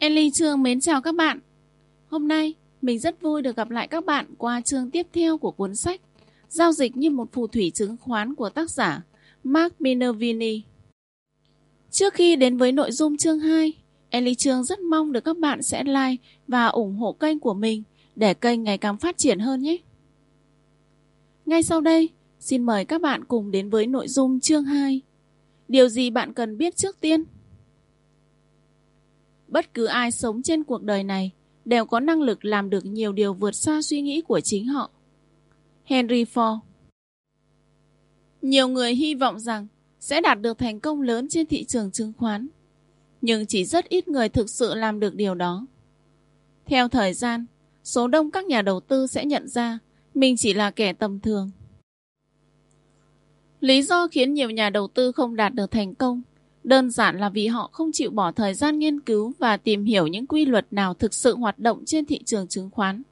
Ellie Trương mến chào các bạn. Hôm nay, mình rất vui được gặp lại các bạn qua chương tiếp theo của cuốn sách Giao dịch như một phù thủy chứng khoán của tác giả Mark Minervini. Trước khi đến với nội dung chương 2, Ellie Trương rất mong được các bạn sẽ like và ủng hộ kênh của mình để kênh ngày càng phát triển hơn nhé. Ngay sau đây, xin mời các bạn cùng đến với nội dung chương 2. Điều gì bạn cần biết trước tiên? Bất cứ ai sống trên cuộc đời này đều có năng lực làm được nhiều điều vượt xa suy nghĩ của chính họ. Henry Ford Nhiều người hy vọng rằng sẽ đạt được thành công lớn trên thị trường chứng khoán, nhưng chỉ rất ít người thực sự làm được điều đó. Theo thời gian, số đông các nhà đầu tư sẽ nhận ra mình chỉ là kẻ tầm thường. Lý do khiến nhiều nhà đầu tư không đạt được thành công đơn giản là vì họ không chịu bỏ thời gian nghiên cứu và tìm hiểu những quy luật nào thực sự hoạt động trên thị trường chứng khoán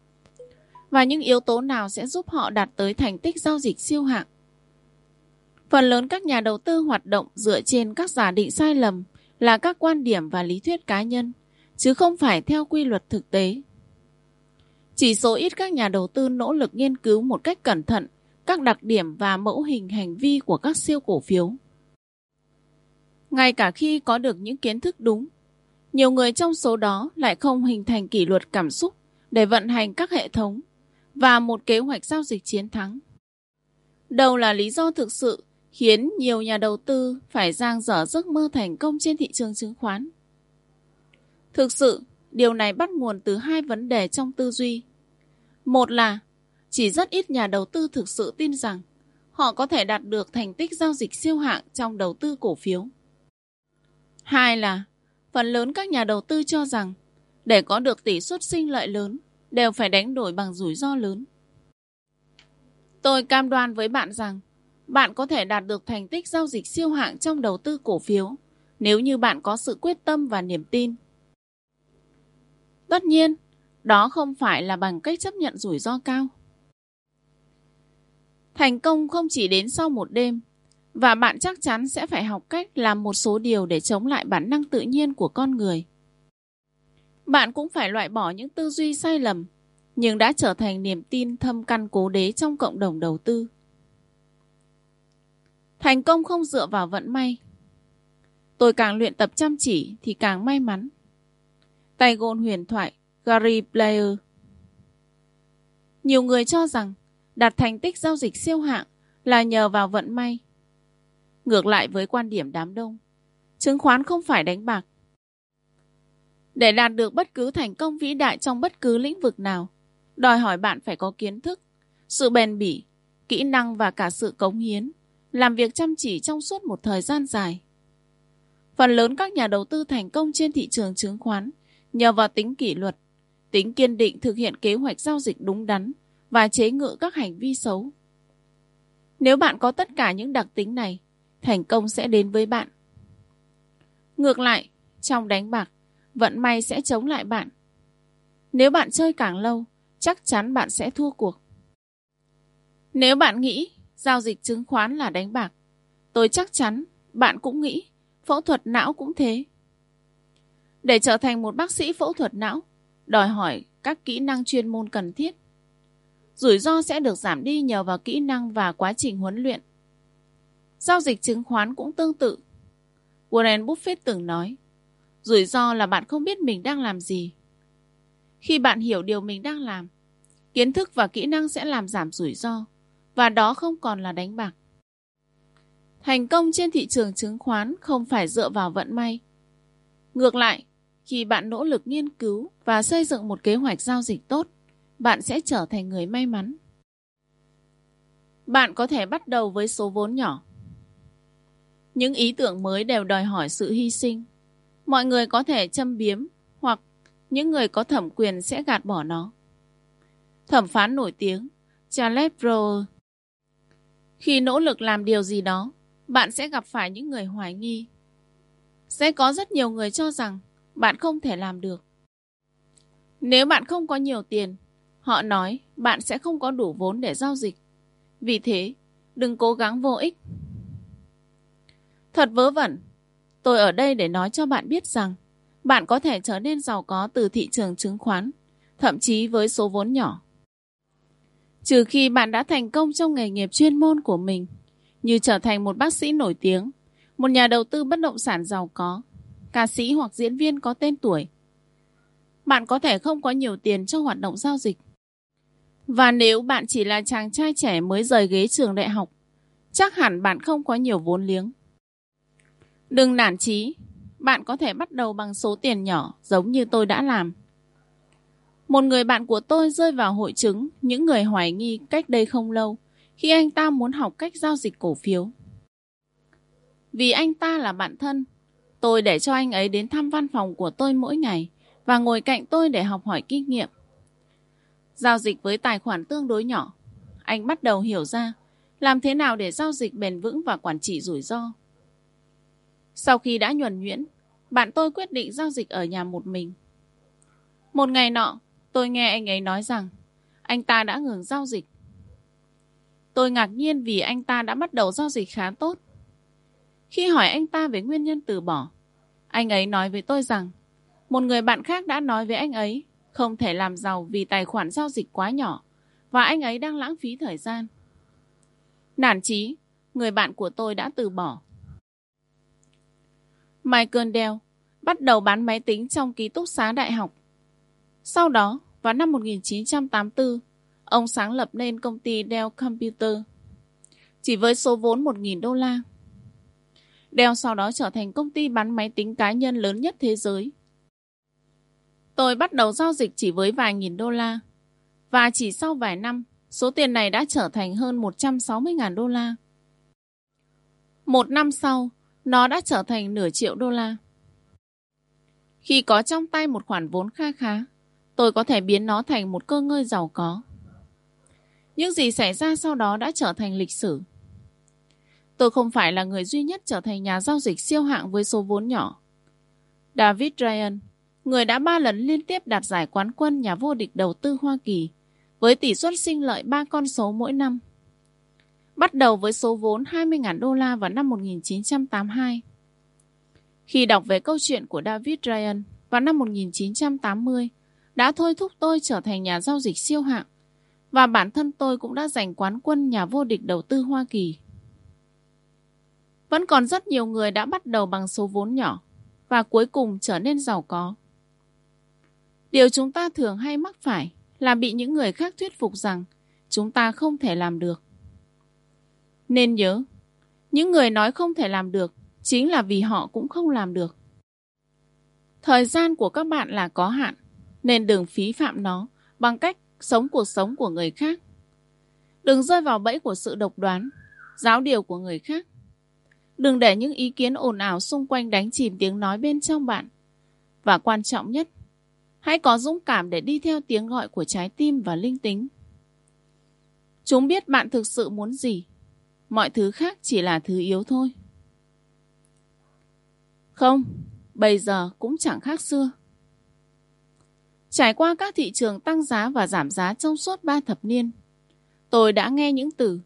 và những yếu tố nào sẽ giúp họ đạt tới thành tích giao dịch siêu hạng. Phần lớn các nhà đầu tư hoạt động dựa trên các giả định sai lầm là các quan điểm và lý thuyết cá nhân, chứ không phải theo quy luật thực tế. Chỉ số ít các nhà đầu tư nỗ lực nghiên cứu một cách cẩn thận các đặc điểm và mẫu hình hành vi của các siêu cổ phiếu. Ngay cả khi có được những kiến thức đúng, nhiều người trong số đó lại không hình thành kỷ luật cảm xúc để vận hành các hệ thống và một kế hoạch giao dịch chiến thắng. Đâu là lý do thực sự khiến nhiều nhà đầu tư phải giang dở giấc mơ thành công trên thị trường chứng khoán? Thực sự, điều này bắt nguồn từ hai vấn đề trong tư duy. Một là chỉ rất ít nhà đầu tư thực sự tin rằng họ có thể đạt được thành tích giao dịch siêu hạng trong đầu tư cổ phiếu. Hai là, phần lớn các nhà đầu tư cho rằng để có được tỷ suất sinh lợi lớn đều phải đánh đổi bằng rủi ro lớn. Tôi cam đoan với bạn rằng bạn có thể đạt được thành tích giao dịch siêu hạng trong đầu tư cổ phiếu nếu như bạn có sự quyết tâm và niềm tin. Tất nhiên, đó không phải là bằng cách chấp nhận rủi ro cao. Thành công không chỉ đến sau một đêm, và bạn chắc chắn sẽ phải học cách làm một số điều để chống lại bản năng tự nhiên của con người. Bạn cũng phải loại bỏ những tư duy sai lầm, nhưng đã trở thành niềm tin thâm căn cố đế trong cộng đồng đầu tư. Thành công không dựa vào vận may. Tôi càng luyện tập chăm chỉ thì càng may mắn. Tay gôn huyền thoại Gary Player Nhiều người cho rằng đạt thành tích giao dịch siêu hạng là nhờ vào vận may. Ngược lại với quan điểm đám đông, chứng khoán không phải đánh bạc. Để đạt được bất cứ thành công vĩ đại trong bất cứ lĩnh vực nào, đòi hỏi bạn phải có kiến thức, sự bền bỉ, kỹ năng và cả sự cống hiến, làm việc chăm chỉ trong suốt một thời gian dài. Phần lớn các nhà đầu tư thành công trên thị trường chứng khoán nhờ vào tính kỷ luật, tính kiên định thực hiện kế hoạch giao dịch đúng đắn và chế ngự các hành vi xấu. Nếu bạn có tất cả những đặc tính này, thành công sẽ đến với bạn. Ngược lại, trong đánh bạc, vận may sẽ chống lại bạn. Nếu bạn chơi càng lâu, chắc chắn bạn sẽ thua cuộc. Nếu bạn nghĩ giao dịch chứng khoán là đánh bạc, tôi chắc chắn bạn cũng nghĩ phẫu thuật não cũng thế. Để trở thành một bác sĩ phẫu thuật não, đòi hỏi các kỹ năng chuyên môn cần thiết. Rủi ro sẽ được giảm đi nhờ vào kỹ năng và quá trình huấn luyện. Giao dịch chứng khoán cũng tương tự. Warren Buffett từng nói, rủi ro là bạn không biết mình đang làm gì. Khi bạn hiểu điều mình đang làm, kiến thức và kỹ năng sẽ làm giảm rủi ro, và đó không còn là đánh bạc. Thành công trên thị trường chứng khoán không phải dựa vào vận may. Ngược lại, khi bạn nỗ lực nghiên cứu và xây dựng một kế hoạch giao dịch tốt, bạn sẽ trở thành người may mắn. Bạn có thể bắt đầu với số vốn nhỏ. Những ý tưởng mới đều đòi hỏi sự hy sinh. Mọi người có thể châm biếm hoặc những người có thẩm quyền sẽ gạt bỏ nó. Thẩm phán nổi tiếng Charles Brewer. Khi nỗ lực làm điều gì đó, bạn sẽ gặp phải những người hoài nghi. Sẽ có rất nhiều người cho rằng bạn không thể làm được. Nếu bạn không có nhiều tiền, họ nói bạn sẽ không có đủ vốn để giao dịch. Vì thế, đừng cố gắng vô ích. Thật vớ vẩn. Tôi ở đây để nói cho bạn biết rằng bạn có thể trở nên giàu có từ thị trường chứng khoán, thậm chí với số vốn nhỏ. Trừ khi bạn đã thành công trong nghề nghiệp chuyên môn của mình, như trở thành một bác sĩ nổi tiếng, một nhà đầu tư bất động sản giàu có, ca sĩ hoặc diễn viên có tên tuổi. Bạn có thể không có nhiều tiền cho hoạt động giao dịch. Và nếu bạn chỉ là chàng trai trẻ mới rời ghế trường đại học, chắc hẳn bạn không có nhiều vốn liếng. Đừng nản chí, bạn có thể bắt đầu bằng số tiền nhỏ giống như tôi đã làm. Một người bạn của tôi rơi vào hội chứng những người hoài nghi cách đây không lâu khi anh ta muốn học cách giao dịch cổ phiếu. Vì anh ta là bạn thân, tôi để cho anh ấy đến thăm văn phòng của tôi mỗi ngày và ngồi cạnh tôi để học hỏi kinh nghiệm. Giao dịch với tài khoản tương đối nhỏ, anh bắt đầu hiểu ra làm thế nào để giao dịch bền vững và quản trị rủi ro. Sau khi đã nhuần nhuyễn, bạn tôi quyết định giao dịch ở nhà một mình. Một ngày nọ, tôi nghe anh ấy nói rằng anh ta đã ngừng giao dịch. Tôi ngạc nhiên vì anh ta đã bắt đầu giao dịch khá tốt. Khi hỏi anh ta về nguyên nhân từ bỏ, anh ấy nói với tôi rằng một người bạn khác đã nói với anh ấy không thể làm giàu vì tài khoản giao dịch quá nhỏ và anh ấy đang lãng phí thời gian. Nản chí, người bạn của tôi đã từ bỏ. Michael Dell bắt đầu bán máy tính trong ký túc xá đại học. Sau đó, vào năm 1984, ông sáng lập nên công ty Dell Computer chỉ với số vốn 1.000 đô la. Dell sau đó trở thành công ty bán máy tính cá nhân lớn nhất thế giới. Tôi bắt đầu giao dịch chỉ với vài nghìn đô la. Và chỉ sau vài năm, số tiền này đã trở thành hơn 160.000 đô la. Một năm sau, nó đã trở thành nửa triệu đô la. Khi có trong tay một khoản vốn kha khá, tôi có thể biến nó thành một cơ ngơi giàu có. Những gì xảy ra sau đó đã trở thành lịch sử. Tôi không phải là người duy nhất trở thành nhà giao dịch siêu hạng với số vốn nhỏ. David Ryan, người đã ba lần liên tiếp đạt giải quán quân nhà vô địch đầu tư Hoa Kỳ, với tỷ suất sinh lợi ba con số mỗi năm. Bắt đầu với số vốn 20.000 đô la vào năm 1982. Khi đọc về câu chuyện của David Ryan vào năm 1980, đã thôi thúc tôi trở thành nhà giao dịch siêu hạng và bản thân tôi cũng đã giành quán quân nhà vô địch đầu tư Hoa Kỳ. Vẫn còn rất nhiều người đã bắt đầu bằng số vốn nhỏ và cuối cùng trở nên giàu có. Điều chúng ta thường hay mắc phải là bị những người khác thuyết phục rằng chúng ta không thể làm được. Nên nhớ, những người nói không thể làm được chính là vì họ cũng không làm được. Thời gian của các bạn là có hạn, nên đừng phí phạm nó bằng cách sống cuộc sống của người khác. Đừng rơi vào bẫy của sự độc đoán, giáo điều của người khác. Đừng để những ý kiến ồn ào xung quanh đánh chìm tiếng nói bên trong bạn. Và quan trọng nhất, hãy có dũng cảm để đi theo tiếng gọi của trái tim và linh tính. Chúng biết bạn thực sự muốn gì. Mọi thứ khác chỉ là thứ yếu thôi. Không, bây giờ cũng chẳng khác xưa. Trải qua các thị trường tăng giá và giảm giá trong suốt ba thập niên, tôi đã nghe những từ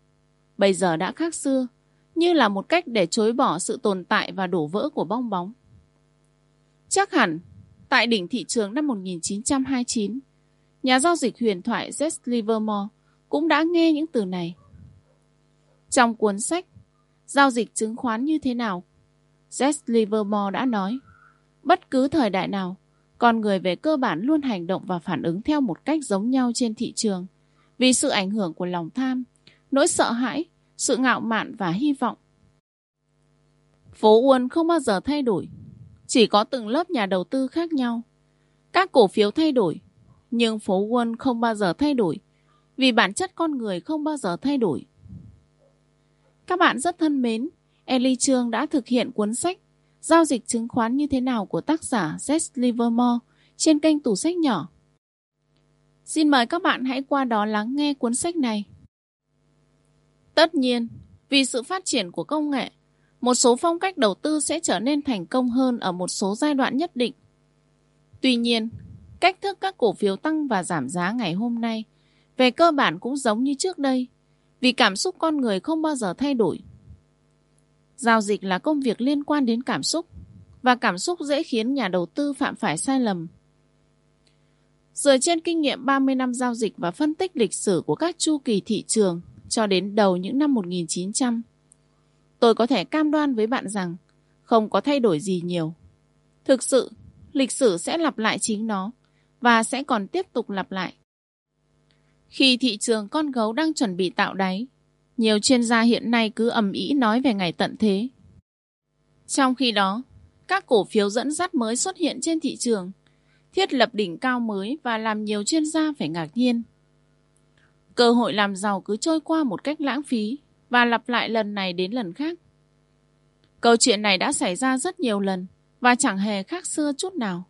bây giờ đã khác xưa như là một cách để chối bỏ sự tồn tại và đổ vỡ của bong bóng. Chắc hẳn, tại đỉnh thị trường năm 1929, nhà giao dịch huyền thoại Jess Livermore cũng đã nghe những từ này. Trong cuốn sách Giao dịch chứng khoán như thế nào, Jess Livermore đã nói, bất cứ thời đại nào, con người về cơ bản luôn hành động và phản ứng theo một cách giống nhau trên thị trường vì sự ảnh hưởng của lòng tham, nỗi sợ hãi, sự ngạo mạn và hy vọng. Phố Uôn không bao giờ thay đổi, chỉ có từng lớp nhà đầu tư khác nhau. Các cổ phiếu thay đổi, nhưng phố Uôn không bao giờ thay đổi vì bản chất con người không bao giờ thay đổi. Các bạn rất thân mến, Ellie Trương đã thực hiện cuốn sách Giao dịch chứng khoán như thế nào của tác giả Jess Livermore trên kênh tủ sách nhỏ. Xin mời các bạn hãy qua đó lắng nghe cuốn sách này. Tất nhiên, vì sự phát triển của công nghệ, một số phong cách đầu tư sẽ trở nên thành công hơn ở một số giai đoạn nhất định. Tuy nhiên, cách thức các cổ phiếu tăng và giảm giá ngày hôm nay về cơ bản cũng giống như trước đây, vì cảm xúc con người không bao giờ thay đổi. Giao dịch là công việc liên quan đến cảm xúc. và cảm xúc dễ khiến nhà đầu tư phạm phải sai lầm. Dựa trên kinh nghiệm 30 năm giao dịch và phân tích lịch sử của các chu kỳ thị trường cho đến đầu những năm 1900, tôi có thể cam đoan với bạn rằng không có thay đổi gì nhiều. Thực sự, lịch sử sẽ lặp lại chính nó và sẽ còn tiếp tục lặp lại. Khi thị trường con gấu đang chuẩn bị tạo đáy, nhiều chuyên gia hiện nay cứ ầm ĩ nói về ngày tận thế. Trong khi đó, các cổ phiếu dẫn dắt mới xuất hiện trên thị trường, thiết lập đỉnh cao mới và làm nhiều chuyên gia phải ngạc nhiên. Cơ hội làm giàu cứ trôi qua một cách lãng phí và lặp lại lần này đến lần khác. Câu chuyện này đã xảy ra rất nhiều lần và chẳng hề khác xưa chút nào.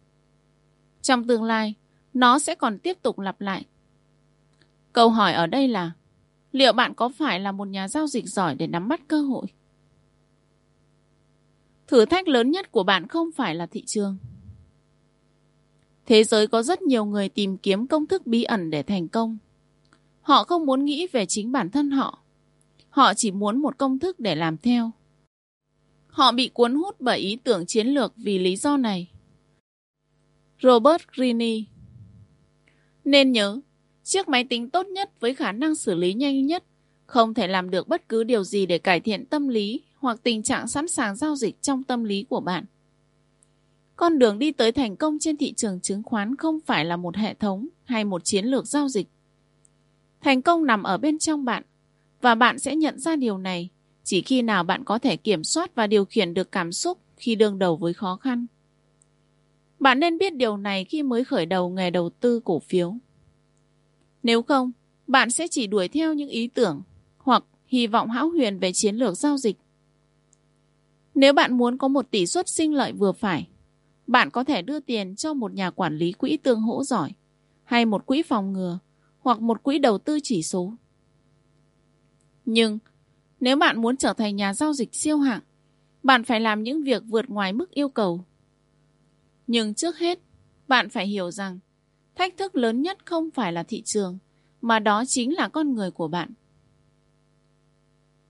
Trong tương lai, nó sẽ còn tiếp tục lặp lại. Câu hỏi ở đây là liệu bạn có phải là một nhà giao dịch giỏi để nắm bắt cơ hội? Thử thách lớn nhất của bạn không phải là thị trường. Thế giới có rất nhiều người tìm kiếm công thức bí ẩn để thành công. Họ không muốn nghĩ về chính bản thân họ. Họ chỉ muốn một công thức để làm theo. Họ bị cuốn hút bởi ý tưởng chiến lược vì lý do này. Robert Greene Nên nhớ, chiếc máy tính tốt nhất với khả năng xử lý nhanh nhất, không thể làm được bất cứ điều gì để cải thiện tâm lý hoặc tình trạng sẵn sàng giao dịch trong tâm lý của bạn. Con đường đi tới thành công trên thị trường chứng khoán không phải là một hệ thống hay một chiến lược giao dịch. Thành công nằm ở bên trong bạn, và bạn sẽ nhận ra điều này chỉ khi nào bạn có thể kiểm soát và điều khiển được cảm xúc khi đương đầu với khó khăn. Bạn nên biết điều này khi mới khởi đầu nghề đầu tư cổ phiếu. Nếu không, bạn sẽ chỉ đuổi theo những ý tưởng hoặc hy vọng hão huyền về chiến lược giao dịch. Nếu bạn muốn có một tỷ suất sinh lợi vừa phải, bạn có thể đưa tiền cho một nhà quản lý quỹ tương hỗ giỏi, hay một quỹ phòng ngừa, hoặc một quỹ đầu tư chỉ số. Nhưng, nếu bạn muốn trở thành nhà giao dịch siêu hạng, bạn phải làm những việc vượt ngoài mức yêu cầu. Nhưng trước hết, bạn phải hiểu rằng thách thức lớn nhất không phải là thị trường, mà đó chính là con người của bạn.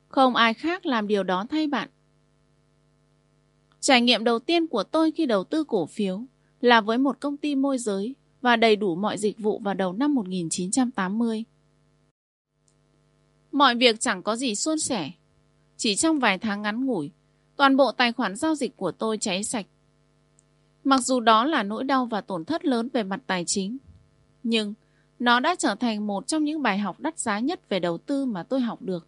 Không ai khác làm điều đó thay bạn. Trải nghiệm đầu tiên của tôi khi đầu tư cổ phiếu là với một công ty môi giới và đầy đủ mọi dịch vụ vào đầu năm 1980. Mọi việc chẳng có gì suôn sẻ. Chỉ trong vài tháng ngắn ngủi, toàn bộ tài khoản giao dịch của tôi cháy sạch. Mặc dù đó là nỗi đau và tổn thất lớn về mặt tài chính, nhưng nó đã trở thành một trong những bài học đắt giá nhất về đầu tư mà tôi học được.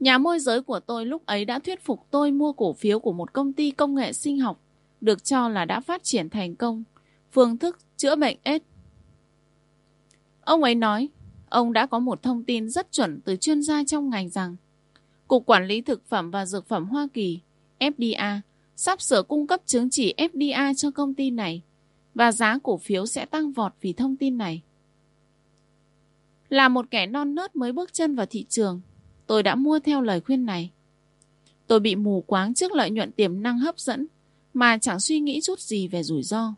Nhà môi giới của tôi lúc ấy đã thuyết phục tôi mua cổ phiếu của một công ty công nghệ sinh học được cho là đã phát triển thành công, phương thức chữa bệnh AIDS. Ông ấy nói, ông đã có một thông tin rất chuẩn từ chuyên gia trong ngành rằng Cục Quản lý Thực phẩm và Dược phẩm Hoa Kỳ, FDA, sắp sửa cung cấp chứng chỉ FDA cho công ty này và giá cổ phiếu sẽ tăng vọt vì thông tin này. Là một kẻ non nớt mới bước chân vào thị trường, tôi đã mua theo lời khuyên này. Tôi bị mù quáng trước lợi nhuận tiềm năng hấp dẫn mà chẳng suy nghĩ chút gì về rủi ro.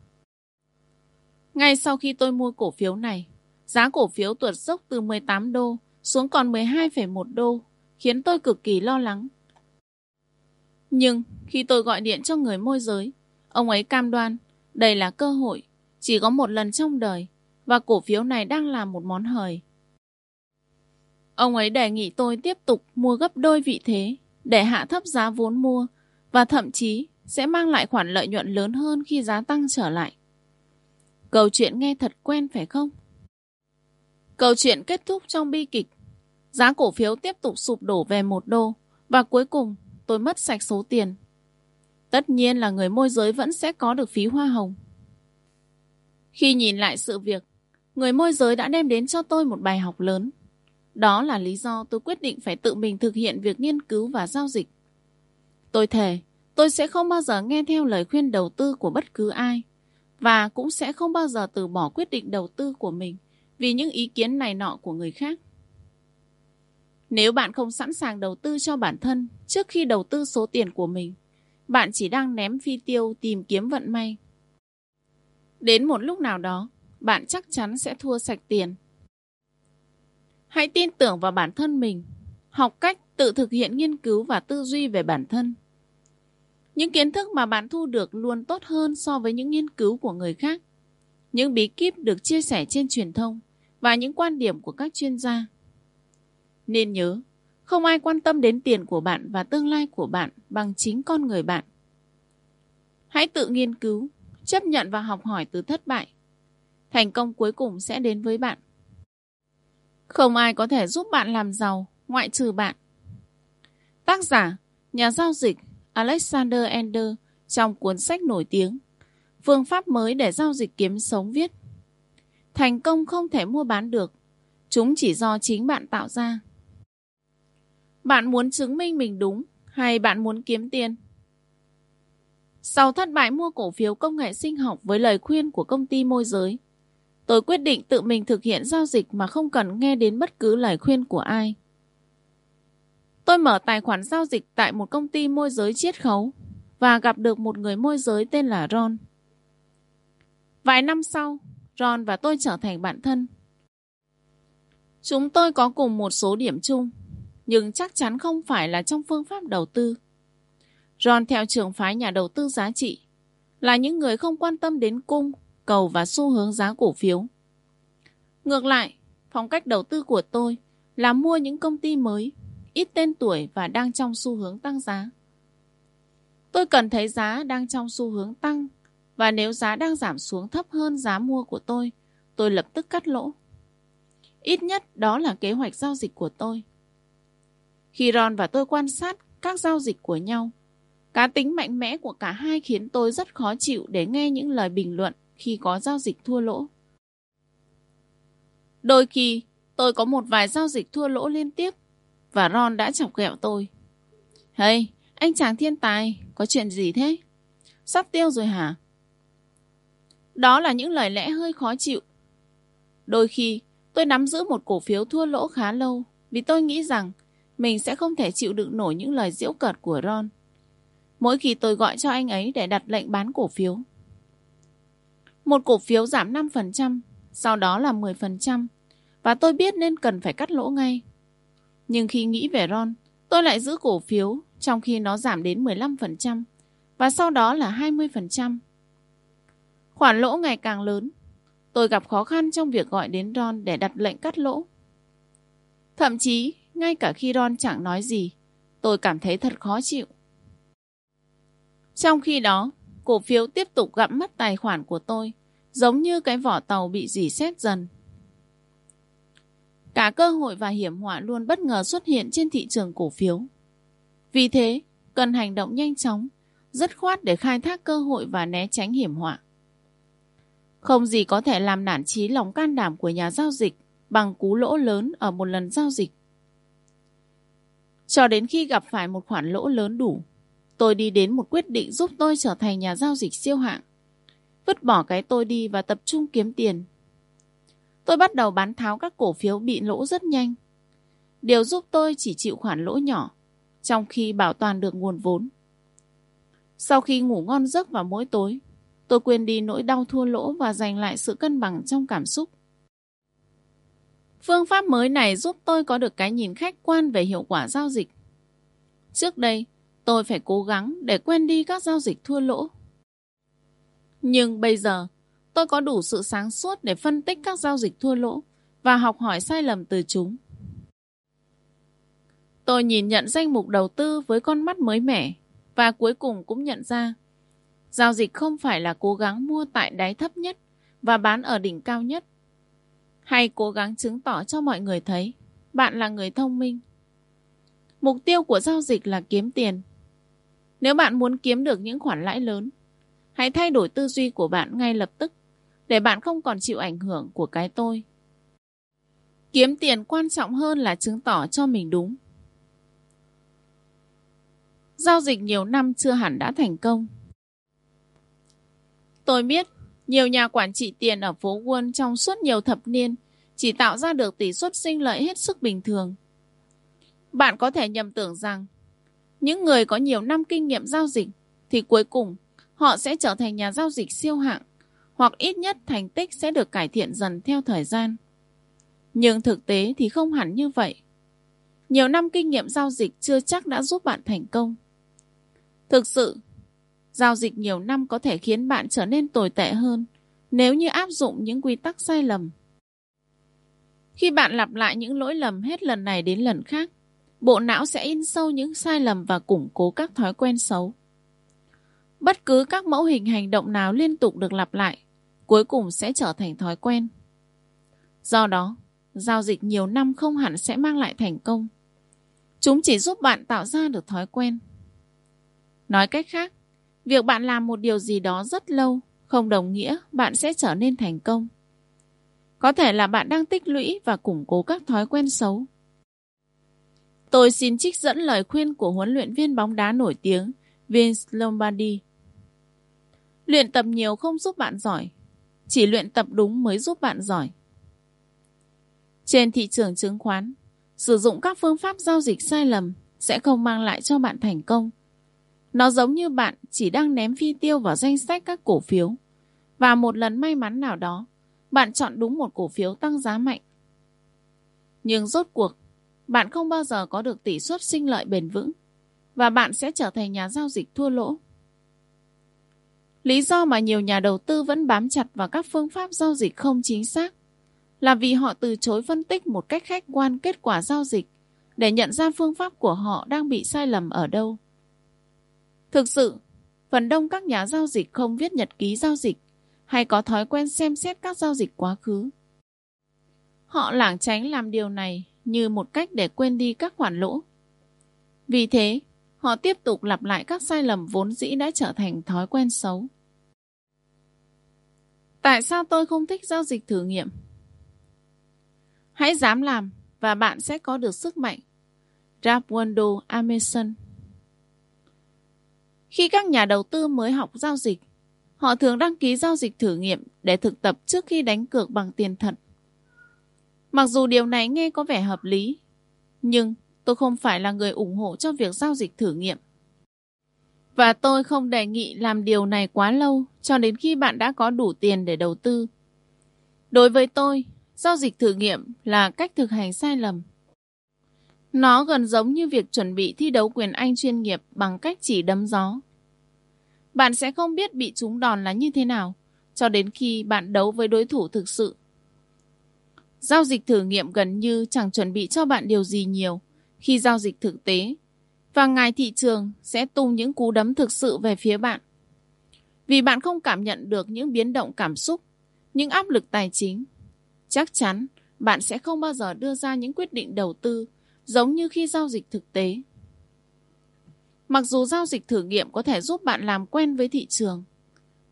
Ngay sau khi tôi mua cổ phiếu này, giá cổ phiếu tuột dốc từ 18 đô xuống còn 12,1 đô, khiến tôi cực kỳ lo lắng. Nhưng khi tôi gọi điện cho người môi giới, ông ấy cam đoan đây là cơ hội, chỉ có một lần trong đời, và cổ phiếu này đang là một món hời. Ông ấy đề nghị tôi tiếp tục mua gấp đôi vị thế để hạ thấp giá vốn mua và thậm chí sẽ mang lại khoản lợi nhuận lớn hơn khi giá tăng trở lại. Câu chuyện nghe thật quen phải không? Câu chuyện kết thúc trong bi kịch. Giá cổ phiếu tiếp tục sụp đổ về một đô và cuối cùng tôi mất sạch số tiền. Tất nhiên là người môi giới vẫn sẽ có được phí hoa hồng. Khi nhìn lại sự việc, người môi giới đã đem đến cho tôi một bài học lớn. Đó là lý do tôi quyết định phải tự mình thực hiện việc nghiên cứu và giao dịch. Tôi thề, tôi sẽ không bao giờ nghe theo lời khuyên đầu tư của bất cứ ai và cũng sẽ không bao giờ từ bỏ quyết định đầu tư của mình vì những ý kiến này nọ của người khác. Nếu bạn không sẵn sàng đầu tư cho bản thân trước khi đầu tư số tiền của mình, bạn chỉ đang ném phi tiêu tìm kiếm vận may. Đến một lúc nào đó, bạn chắc chắn sẽ thua sạch tiền. Hãy tin tưởng vào bản thân mình, học cách tự thực hiện nghiên cứu và tư duy về bản thân. Những kiến thức mà bạn thu được luôn tốt hơn so với những nghiên cứu của người khác. Những bí kíp được chia sẻ trên truyền thông và những quan điểm của các chuyên gia. Nên nhớ, không ai quan tâm đến tiền của bạn và tương lai của bạn bằng chính con người bạn. Hãy tự nghiên cứu, chấp nhận và học hỏi từ thất bại. Thành công cuối cùng sẽ đến với bạn. Không ai có thể giúp bạn làm giàu ngoại trừ bạn. Tác giả, nhà giao dịch Alexander Ender trong cuốn sách nổi tiếng Phương pháp mới để giao dịch kiếm sống viết Thành công không thể mua bán được Chúng chỉ do chính bạn tạo ra bạn muốn chứng minh mình đúng hay bạn muốn kiếm tiền? Sau thất bại mua cổ phiếu công nghệ sinh học với lời khuyên của công ty môi giới, tôi quyết định tự mình thực hiện giao dịch mà không cần nghe đến bất cứ lời khuyên của ai. Tôi mở tài khoản giao dịch tại một công ty môi giới chiết khấu và gặp được một người môi giới tên là Ron. Vài năm sau, Ron và tôi trở thành bạn thân. Chúng tôi có cùng một số điểm chung, nhưng chắc chắn không phải là trong phương pháp đầu tư. Ron theo trường phái nhà đầu tư giá trị, là những người không quan tâm đến cung, cầu và xu hướng giá cổ phiếu. Ngược lại, phong cách đầu tư của tôi là mua những công ty mới ít tên tuổi và đang trong xu hướng tăng giá. Tôi cần thấy giá đang trong xu hướng tăng và nếu giá đang giảm xuống thấp hơn giá mua của tôi, tôi lập tức cắt lỗ. Ít nhất đó là kế hoạch giao dịch của tôi. Khi Ron và tôi quan sát các giao dịch của nhau, cá tính mạnh mẽ của cả hai khiến tôi rất khó chịu để nghe những lời bình luận khi có giao dịch thua lỗ. Đôi khi, tôi có một vài giao dịch thua lỗ liên tiếp và Ron đã chọc ghẹo tôi. Hey, anh chàng thiên tài, có chuyện gì thế? Sắp tiêu rồi hả? Đó là những lời lẽ hơi khó chịu. Đôi khi, tôi nắm giữ một cổ phiếu thua lỗ khá lâu vì tôi nghĩ rằng mình sẽ không thể chịu đựng nổi những lời giễu cợt của Ron. Mỗi khi tôi gọi cho anh ấy để đặt lệnh bán cổ phiếu. Một cổ phiếu giảm 5%, sau đó là 10%, và tôi biết nên cần phải cắt lỗ ngay. Nhưng khi nghĩ về Ron, tôi lại giữ cổ phiếu trong khi nó giảm đến 15% và sau đó là 20%. Khoản lỗ ngày càng lớn. Tôi gặp khó khăn trong việc gọi đến Ron để đặt lệnh cắt lỗ. Thậm chí, ngay cả khi Ron chẳng nói gì, tôi cảm thấy thật khó chịu. Trong khi đó, cổ phiếu tiếp tục gặm mất tài khoản của tôi, giống như cái vỏ tàu bị dỉ xét dần. Cả cơ hội và hiểm họa luôn bất ngờ xuất hiện trên thị trường cổ phiếu. Vì thế, cần hành động nhanh chóng, dứt khoát để khai thác cơ hội và né tránh hiểm họa. Không gì có thể làm nản trí lòng can đảm của nhà giao dịch bằng cú lỗ lớn ở một lần giao dịch. Cho đến khi gặp phải một khoản lỗ lớn đủ, tôi đi đến một quyết định giúp tôi trở thành nhà giao dịch siêu hạng. Vứt bỏ cái tôi đi và tập trung kiếm tiền Tôi bắt đầu bán tháo các cổ phiếu bị lỗ rất nhanh. Điều giúp tôi chỉ chịu khoản lỗ nhỏ, trong khi bảo toàn được nguồn vốn. Sau khi ngủ ngon giấc vào mỗi tối, tôi quên đi nỗi đau thua lỗ và giành lại sự cân bằng trong cảm xúc. Phương pháp mới này giúp tôi có được cái nhìn khách quan về hiệu quả giao dịch. Trước đây, tôi phải cố gắng để quên đi các giao dịch thua lỗ. Nhưng bây giờ, tôi có đủ sự sáng suốt để phân tích các giao dịch thua lỗ và học hỏi sai lầm từ chúng. Tôi nhìn nhận danh mục đầu tư với con mắt mới mẻ và cuối cùng cũng nhận ra giao dịch không phải là cố gắng mua tại đáy thấp nhất và bán ở đỉnh cao nhất hay cố gắng chứng tỏ cho mọi người thấy bạn là người thông minh. Mục tiêu của giao dịch là kiếm tiền. Nếu bạn muốn kiếm được những khoản lãi lớn, hãy thay đổi tư duy của bạn ngay lập tức để bạn không còn chịu ảnh hưởng của cái tôi. Kiếm tiền quan trọng hơn là chứng tỏ cho mình đúng. Giao dịch nhiều năm chưa hẳn đã thành công. Tôi biết, nhiều nhà quản trị tiền ở phố Wall trong suốt nhiều thập niên chỉ tạo ra được tỷ suất sinh lợi hết sức bình thường. Bạn có thể nhầm tưởng rằng những người có nhiều năm kinh nghiệm giao dịch thì cuối cùng họ sẽ trở thành nhà giao dịch siêu hạng hoặc ít nhất thành tích sẽ được cải thiện dần theo thời gian. Nhưng thực tế thì không hẳn như vậy. Nhiều năm kinh nghiệm giao dịch chưa chắc đã giúp bạn thành công. Thực sự, Giao dịch nhiều năm có thể khiến bạn trở nên tồi tệ hơn nếu như áp dụng những quy tắc sai lầm. Khi bạn lặp lại những lỗi lầm hết lần này đến lần khác, bộ não sẽ in sâu những sai lầm và củng cố các thói quen xấu. Bất cứ các mẫu hình hành động nào liên tục được lặp lại, cuối cùng sẽ trở thành thói quen. Do đó, giao dịch nhiều năm không hẳn sẽ mang lại thành công. Chúng chỉ giúp bạn tạo ra được thói quen. Nói cách khác, việc bạn làm một điều gì đó rất lâu không đồng nghĩa bạn sẽ trở nên thành công. Có thể là bạn đang tích lũy và củng cố các thói quen xấu. Tôi xin trích dẫn lời khuyên của huấn luyện viên bóng đá nổi tiếng Vince Lombardi. Luyện tập nhiều không giúp bạn giỏi, chỉ luyện tập đúng mới giúp bạn giỏi. Trên thị trường chứng khoán, sử dụng các phương pháp giao dịch sai lầm sẽ không mang lại cho bạn thành công. Nó giống như bạn chỉ đang ném phi tiêu vào danh sách các cổ phiếu. Và một lần may mắn nào đó, bạn chọn đúng một cổ phiếu tăng giá mạnh. Nhưng rốt cuộc, bạn không bao giờ có được tỷ suất sinh lợi bền vững và bạn sẽ trở thành nhà giao dịch thua lỗ. Lý do mà nhiều nhà đầu tư vẫn bám chặt vào các phương pháp giao dịch không chính xác là vì họ từ chối phân tích một cách khách quan kết quả giao dịch để nhận ra phương pháp của họ đang bị sai lầm ở đâu. Thực sự, phần đông các nhà giao dịch không viết nhật ký giao dịch hay có thói quen xem xét các giao dịch quá khứ. Họ lảng tránh làm điều này như một cách để quên đi các khoản lỗ. Vì thế, họ tiếp tục lặp lại các sai lầm vốn dĩ đã trở thành thói quen xấu. Tại sao tôi không thích giao dịch thử nghiệm? Hãy dám làm và bạn sẽ có được sức mạnh. Rapwando Ameson khi các nhà đầu tư mới học giao dịch, họ thường đăng ký giao dịch thử nghiệm để thực tập trước khi đánh cược bằng tiền thật. Mặc dù điều này nghe có vẻ hợp lý, nhưng tôi không phải là người ủng hộ cho việc giao dịch thử nghiệm. Và tôi không đề nghị làm điều này quá lâu cho đến khi bạn đã có đủ tiền để đầu tư. Đối với tôi, giao dịch thử nghiệm là cách thực hành sai lầm. Nó gần giống như việc chuẩn bị thi đấu quyền Anh chuyên nghiệp bằng cách chỉ đấm gió. Bạn sẽ không biết bị trúng đòn là như thế nào cho đến khi bạn đấu với đối thủ thực sự. Giao dịch thử nghiệm gần như chẳng chuẩn bị cho bạn điều gì nhiều khi giao dịch thực tế và ngài thị trường sẽ tung những cú đấm thực sự về phía bạn. Vì bạn không cảm nhận được những biến động cảm xúc, những áp lực tài chính. Chắc chắn bạn sẽ không bao giờ đưa ra những quyết định đầu tư giống như khi giao dịch thực tế. Mặc dù giao dịch thử nghiệm có thể giúp bạn làm quen với thị trường,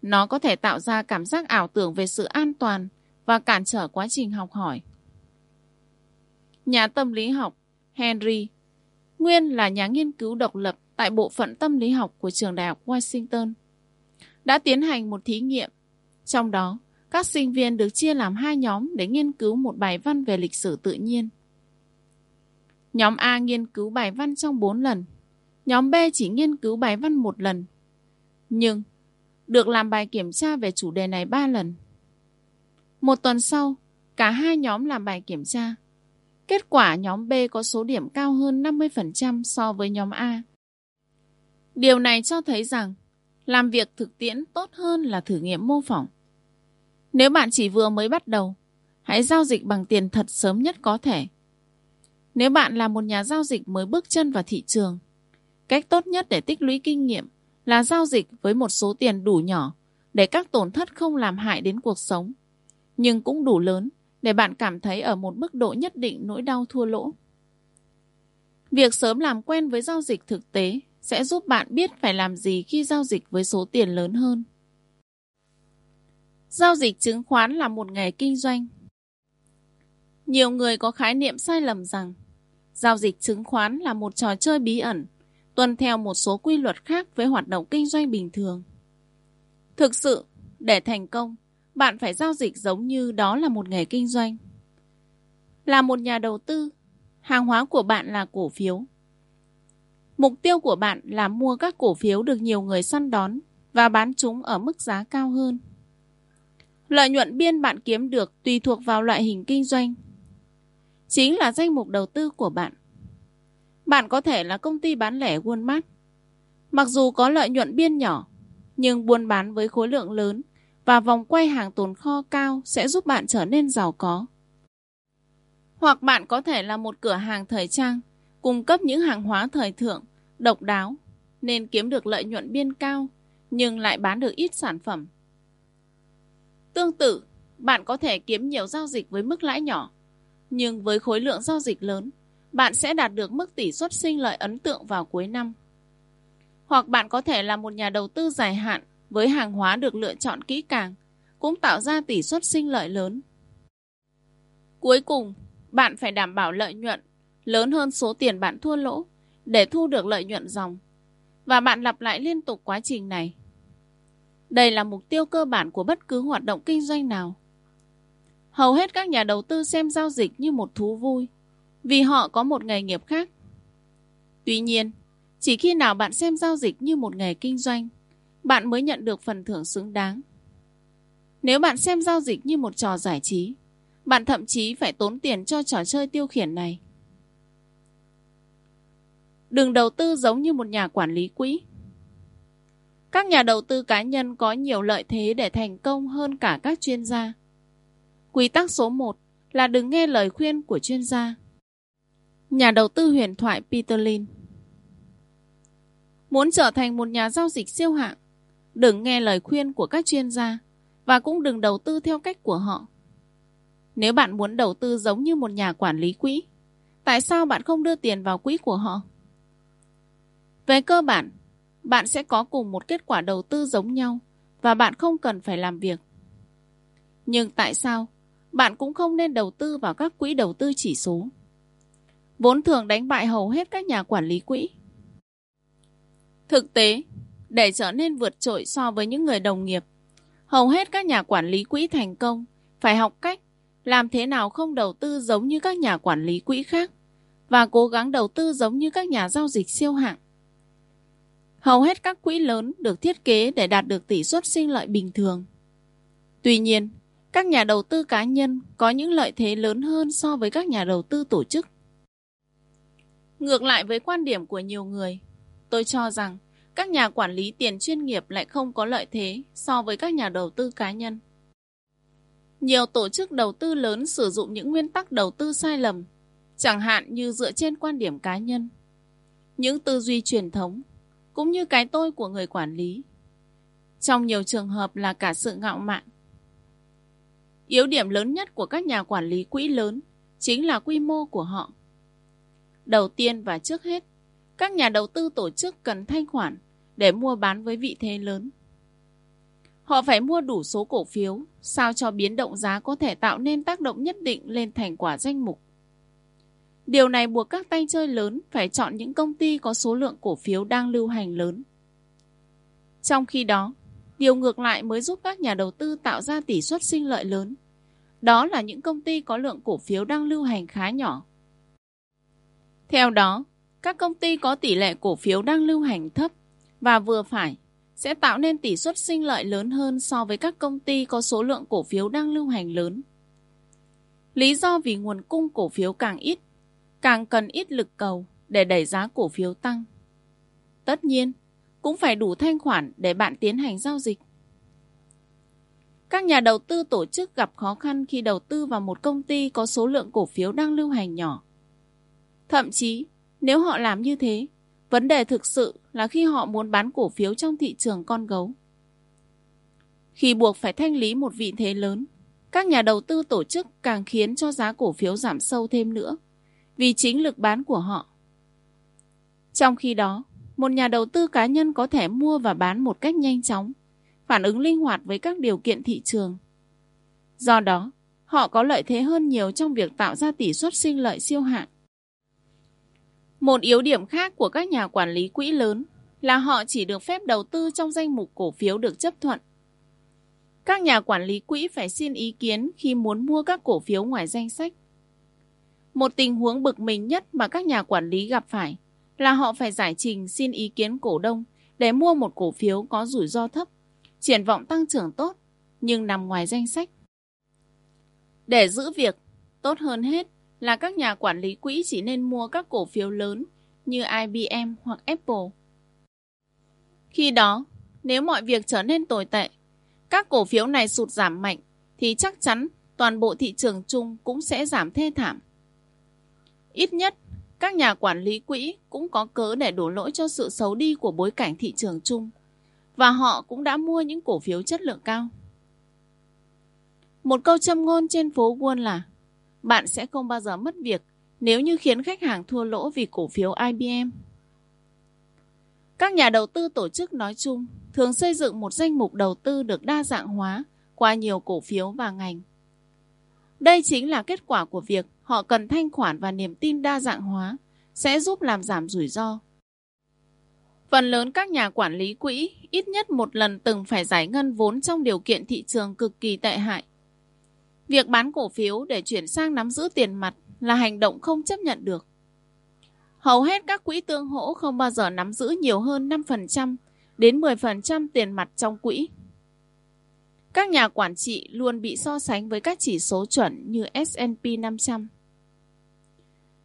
nó có thể tạo ra cảm giác ảo tưởng về sự an toàn và cản trở quá trình học hỏi. Nhà tâm lý học Henry nguyên là nhà nghiên cứu độc lập tại bộ phận tâm lý học của trường đại học Washington, đã tiến hành một thí nghiệm. Trong đó, các sinh viên được chia làm hai nhóm để nghiên cứu một bài văn về lịch sử tự nhiên. Nhóm A nghiên cứu bài văn trong 4 lần, nhóm B chỉ nghiên cứu bài văn một lần. Nhưng, được làm bài kiểm tra về chủ đề này 3 lần. Một tuần sau, cả hai nhóm làm bài kiểm tra. Kết quả nhóm B có số điểm cao hơn 50% so với nhóm A. Điều này cho thấy rằng làm việc thực tiễn tốt hơn là thử nghiệm mô phỏng. Nếu bạn chỉ vừa mới bắt đầu, hãy giao dịch bằng tiền thật sớm nhất có thể. Nếu bạn là một nhà giao dịch mới bước chân vào thị trường, cách tốt nhất để tích lũy kinh nghiệm là giao dịch với một số tiền đủ nhỏ để các tổn thất không làm hại đến cuộc sống, nhưng cũng đủ lớn để bạn cảm thấy ở một mức độ nhất định nỗi đau thua lỗ. Việc sớm làm quen với giao dịch thực tế sẽ giúp bạn biết phải làm gì khi giao dịch với số tiền lớn hơn. Giao dịch chứng khoán là một nghề kinh doanh. Nhiều người có khái niệm sai lầm rằng giao dịch chứng khoán là một trò chơi bí ẩn, tuân theo một số quy luật khác với hoạt động kinh doanh bình thường. Thực sự, để thành công, bạn phải giao dịch giống như đó là một nghề kinh doanh. Là một nhà đầu tư, hàng hóa của bạn là cổ phiếu. Mục tiêu của bạn là mua các cổ phiếu được nhiều người săn đón và bán chúng ở mức giá cao hơn. Lợi nhuận biên bạn kiếm được tùy thuộc vào loại hình kinh doanh. Chính là danh mục đầu tư của bạn. Bạn có thể là công ty bán lẻ Walmart. Mặc dù có lợi nhuận biên nhỏ, Nhưng buôn bán với khối lượng lớn và vòng quay hàng tồn kho cao sẽ giúp bạn trở nên giàu có. Hoặc bạn có thể là một cửa hàng thời trang, cung cấp những hàng hóa thời thượng, độc đáo, nên kiếm được lợi nhuận biên cao, nhưng lại bán được ít sản phẩm. Tương tự, bạn có thể kiếm nhiều giao dịch với mức lãi nhỏ, nhưng với khối lượng giao dịch lớn, bạn sẽ đạt được mức tỷ suất sinh lợi ấn tượng vào cuối năm. Hoặc bạn có thể là một nhà đầu tư dài hạn với hàng hóa được lựa chọn kỹ càng, cũng tạo ra tỷ suất sinh lợi lớn. Cuối cùng, bạn phải đảm bảo lợi nhuận lớn hơn số tiền bạn thua lỗ để thu được lợi nhuận dòng. Và bạn lặp lại liên tục quá trình này. Đây là mục tiêu cơ bản của bất cứ hoạt động kinh doanh nào. Hầu hết các nhà đầu tư xem giao dịch như một thú vui, vì họ có một nghề nghiệp khác. Tuy nhiên, chỉ khi nào bạn xem giao dịch như một nghề kinh doanh, bạn mới nhận được phần thưởng xứng đáng. Nếu bạn xem giao dịch như một trò giải trí, bạn thậm chí phải tốn tiền cho trò chơi tiêu khiển này. Đừng đầu tư giống như một nhà quản lý quỹ. Các nhà đầu tư cá nhân có nhiều lợi thế để thành công hơn cả các chuyên gia. Quy tắc số 1 là đừng nghe lời khuyên của chuyên gia. Nhà đầu tư huyền thoại Peter lin Muốn trở thành một nhà giao dịch siêu hạng, đừng nghe lời khuyên của các chuyên gia và cũng đừng đầu tư theo cách của họ. Nếu bạn muốn đầu tư giống như một nhà quản lý quỹ, tại sao bạn không đưa tiền vào quỹ của họ? Về cơ bản, bạn sẽ có cùng một kết quả đầu tư giống nhau và bạn không cần phải làm việc. Nhưng tại sao bạn cũng không nên đầu tư vào các quỹ đầu tư chỉ số? Vốn thường đánh bại hầu hết các nhà quản lý quỹ. Thực tế, để trở nên vượt trội so với những người đồng nghiệp, hầu hết các nhà quản lý quỹ thành công phải học cách làm thế nào không đầu tư giống như các nhà quản lý quỹ khác và cố gắng đầu tư giống như các nhà giao dịch siêu hạng. Hầu hết các quỹ lớn được thiết kế để đạt được tỷ suất sinh lợi bình thường. Tuy nhiên, các nhà đầu tư cá nhân có những lợi thế lớn hơn so với các nhà đầu tư tổ chức. Ngược lại với quan điểm của nhiều người, tôi cho rằng các nhà quản lý tiền chuyên nghiệp lại không có lợi thế so với các nhà đầu tư cá nhân. Nhiều tổ chức đầu tư lớn sử dụng những nguyên tắc đầu tư sai lầm, chẳng hạn như dựa trên quan điểm cá nhân. Những tư duy truyền thống cũng như cái tôi của người quản lý. Trong nhiều trường hợp là cả sự ngạo mạn. Yếu điểm lớn nhất của các nhà quản lý quỹ lớn chính là quy mô của họ. Đầu tiên và trước hết, các nhà đầu tư tổ chức cần thanh khoản để mua bán với vị thế lớn. Họ phải mua đủ số cổ phiếu, sao cho biến động giá có thể tạo nên tác động nhất định lên thành quả danh mục. Điều này buộc các tay chơi lớn phải chọn những công ty có số lượng cổ phiếu đang lưu hành lớn. Trong khi đó, điều ngược lại mới giúp các nhà đầu tư tạo ra tỷ suất sinh lợi lớn. Đó là những công ty có lượng cổ phiếu đang lưu hành khá nhỏ. Theo đó, các công ty có tỷ lệ cổ phiếu đang lưu hành thấp và vừa phải sẽ tạo nên tỷ suất sinh lợi lớn hơn so với các công ty có số lượng cổ phiếu đang lưu hành lớn. Lý do vì nguồn cung cổ phiếu càng ít càng cần ít lực cầu để đẩy giá cổ phiếu tăng. Tất nhiên, cũng phải đủ thanh khoản để bạn tiến hành giao dịch. Các nhà đầu tư tổ chức gặp khó khăn khi đầu tư vào một công ty có số lượng cổ phiếu đang lưu hành nhỏ. Thậm chí, nếu họ làm như thế, vấn đề thực sự là khi họ muốn bán cổ phiếu trong thị trường con gấu. Khi buộc phải thanh lý một vị thế lớn, các nhà đầu tư tổ chức càng khiến cho giá cổ phiếu giảm sâu thêm nữa vì chính lực bán của họ. Trong khi đó, một nhà đầu tư cá nhân có thể mua và bán một cách nhanh chóng, phản ứng linh hoạt với các điều kiện thị trường. Do đó, họ có lợi thế hơn nhiều trong việc tạo ra tỷ suất sinh lợi siêu hạng. Một yếu điểm khác của các nhà quản lý quỹ lớn là họ chỉ được phép đầu tư trong danh mục cổ phiếu được chấp thuận. Các nhà quản lý quỹ phải xin ý kiến khi muốn mua các cổ phiếu ngoài danh sách. Một tình huống bực mình nhất mà các nhà quản lý gặp phải là họ phải giải trình xin ý kiến cổ đông để mua một cổ phiếu có rủi ro thấp, triển vọng tăng trưởng tốt, nhưng nằm ngoài danh sách. Để giữ việc, tốt hơn hết là các nhà quản lý quỹ chỉ nên mua các cổ phiếu lớn như IBM hoặc Apple. Khi đó, nếu mọi việc trở nên tồi tệ, các cổ phiếu này sụt giảm mạnh, thì chắc chắn toàn bộ thị trường chung cũng sẽ giảm thê thảm. Ít nhất, các nhà quản lý quỹ cũng có cớ để đổ lỗi cho sự xấu đi của bối cảnh thị trường chung, và họ cũng đã mua những cổ phiếu chất lượng cao. Một câu châm ngôn trên phố Wall là bạn sẽ không bao giờ mất việc nếu như khiến khách hàng thua lỗ vì cổ phiếu IBM. Các nhà đầu tư tổ chức nói chung thường xây dựng một danh mục đầu tư được đa dạng hóa qua nhiều cổ phiếu và ngành. Đây chính là kết quả của việc họ cần thanh khoản và niềm tin đa dạng hóa sẽ giúp làm giảm rủi ro. Phần lớn các nhà quản lý quỹ ít nhất một lần từng phải giải ngân vốn trong điều kiện thị trường cực kỳ tệ hại. Việc bán cổ phiếu để chuyển sang nắm giữ tiền mặt là hành động không chấp nhận được. Hầu hết các quỹ tương hỗ không bao giờ nắm giữ nhiều hơn 5% đến 10% tiền mặt trong quỹ. Các nhà quản trị luôn bị so sánh với các chỉ số chuẩn như S&P 500.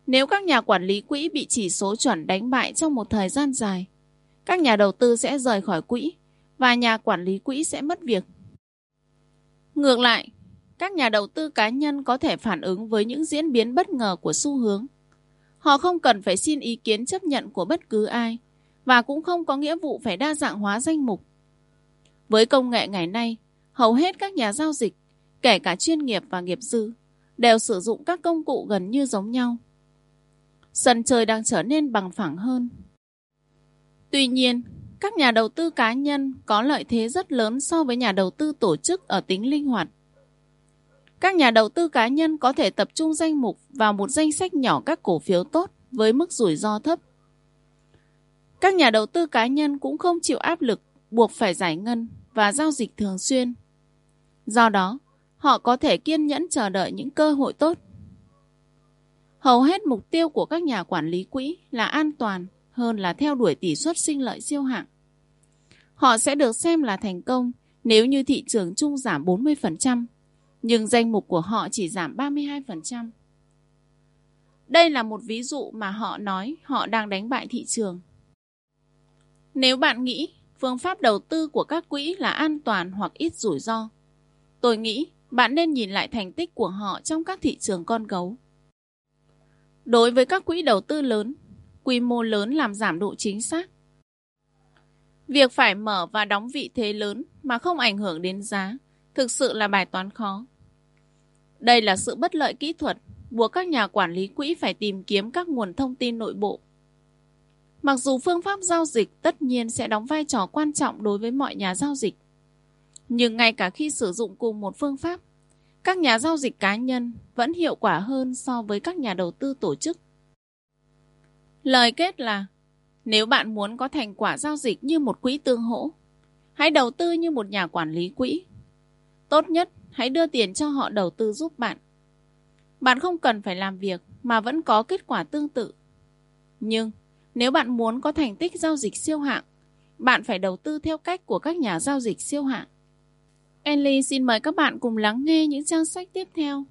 Nếu các nhà quản lý quỹ bị chỉ số chuẩn đánh bại trong một thời gian dài, các nhà đầu tư sẽ rời khỏi quỹ và nhà quản lý quỹ sẽ mất việc. Ngược lại, các nhà đầu tư cá nhân có thể phản ứng với những diễn biến bất ngờ của xu hướng. Họ không cần phải xin ý kiến chấp nhận của bất cứ ai và cũng không có nghĩa vụ phải đa dạng hóa danh mục. Với công nghệ ngày nay, hầu hết các nhà giao dịch, kể cả chuyên nghiệp và nghiệp dư, đều sử dụng các công cụ gần như giống nhau. Sân chơi đang trở nên bằng phẳng hơn. Tuy nhiên, các nhà đầu tư cá nhân có lợi thế rất lớn so với nhà đầu tư tổ chức ở tính linh hoạt. Các nhà đầu tư cá nhân có thể tập trung danh mục vào một danh sách nhỏ các cổ phiếu tốt với mức rủi ro thấp. Các nhà đầu tư cá nhân cũng không chịu áp lực buộc phải giải ngân và giao dịch thường xuyên. Do đó, họ có thể kiên nhẫn chờ đợi những cơ hội tốt. Hầu hết mục tiêu của các nhà quản lý quỹ là an toàn hơn là theo đuổi tỷ suất sinh lợi siêu hạng. Họ sẽ được xem là thành công nếu như thị trường chung giảm 40%, nhưng danh mục của họ chỉ giảm 32%. Đây là một ví dụ mà họ nói họ đang đánh bại thị trường. Nếu bạn nghĩ phương pháp đầu tư của các quỹ là an toàn hoặc ít rủi ro, tôi nghĩ bạn nên nhìn lại thành tích của họ trong các thị trường con gấu. Đối với các quỹ đầu tư lớn, quy mô lớn làm giảm độ chính xác. Việc phải mở và đóng vị thế lớn mà không ảnh hưởng đến giá thực sự là bài toán khó. Đây là sự bất lợi kỹ thuật buộc các nhà quản lý quỹ phải tìm kiếm các nguồn thông tin nội bộ. Mặc dù phương pháp giao dịch tất nhiên sẽ đóng vai trò quan trọng đối với mọi nhà giao dịch, nhưng ngay cả khi sử dụng cùng một phương pháp, các nhà giao dịch cá nhân vẫn hiệu quả hơn so với các nhà đầu tư tổ chức. Lời kết là, nếu bạn muốn có thành quả giao dịch như một quỹ tương hỗ, hãy đầu tư như một nhà quản lý quỹ. Tốt nhất, hãy đưa tiền cho họ đầu tư giúp bạn. Bạn không cần phải làm việc mà vẫn có kết quả tương tự. Nhưng, nếu bạn muốn có thành tích giao dịch siêu hạng, bạn phải đầu tư theo cách của các nhà giao dịch siêu hạng. Enly xin mời các bạn cùng lắng nghe những trang sách tiếp theo.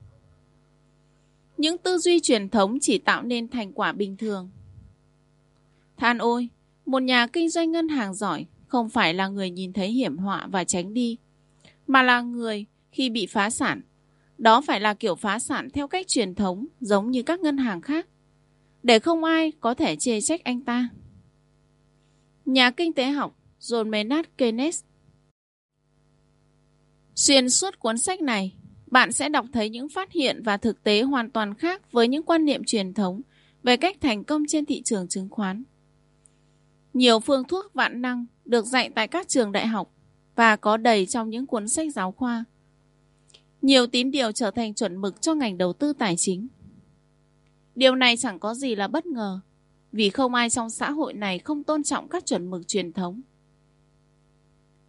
Những tư duy truyền thống chỉ tạo nên thành quả bình thường. Than ôi, một nhà kinh doanh ngân hàng giỏi không phải là người nhìn thấy hiểm họa và tránh đi, mà là người khi bị phá sản. Đó phải là kiểu phá sản theo cách truyền thống giống như các ngân hàng khác, để không ai có thể chê trách anh ta. Nhà kinh tế học John Maynard Keynes Xuyên suốt cuốn sách này, bạn sẽ đọc thấy những phát hiện và thực tế hoàn toàn khác với những quan niệm truyền thống về cách thành công trên thị trường chứng khoán. Nhiều phương thuốc vạn năng được dạy tại các trường đại học và có đầy trong những cuốn sách giáo khoa. Nhiều tín điều trở thành chuẩn mực cho ngành đầu tư tài chính. Điều này chẳng có gì là bất ngờ, vì không ai trong xã hội này không tôn trọng các chuẩn mực truyền thống.